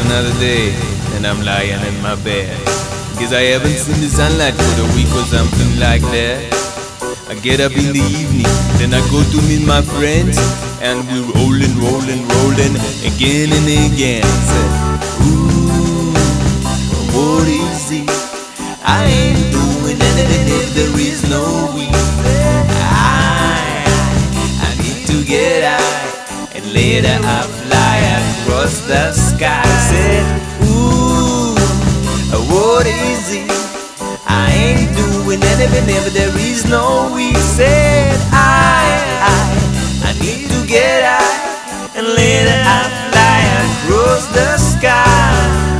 another day, and I'm lying in my bed. Because I haven't seen the sunlight for a week or something like that. I get up in the evening, then I go to meet my friends, and we're rolling, rolling, rolling again and again. Say, Ooh, what is it? I ain't doing anything if there is no weed. I, I need to get out, and later I fly across the anything if there is no we said I, I, I need to get out and later I fly across the sky.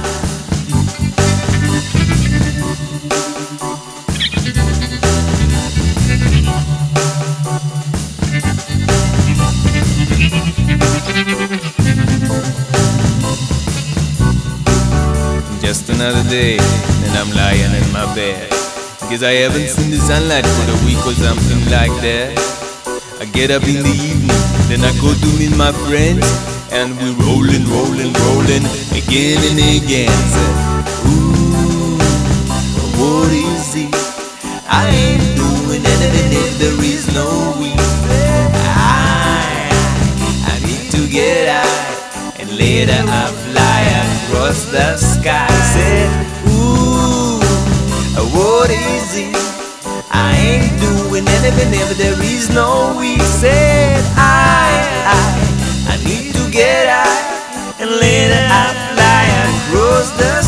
Just another day, and I'm lying in my bed. Cause I haven't seen the sunlight for a week or something like that. I get up in the evening, then I go to meet my friends, and we're rolling, rolling, rolling again and again. Ooh, what is it? I ain't doing anything if there is no weed. I, I need to get out, and later I fly across the sky. Said, not easy. I ain't doing anything if there is no we said I, I, I need to get out and let I fly across the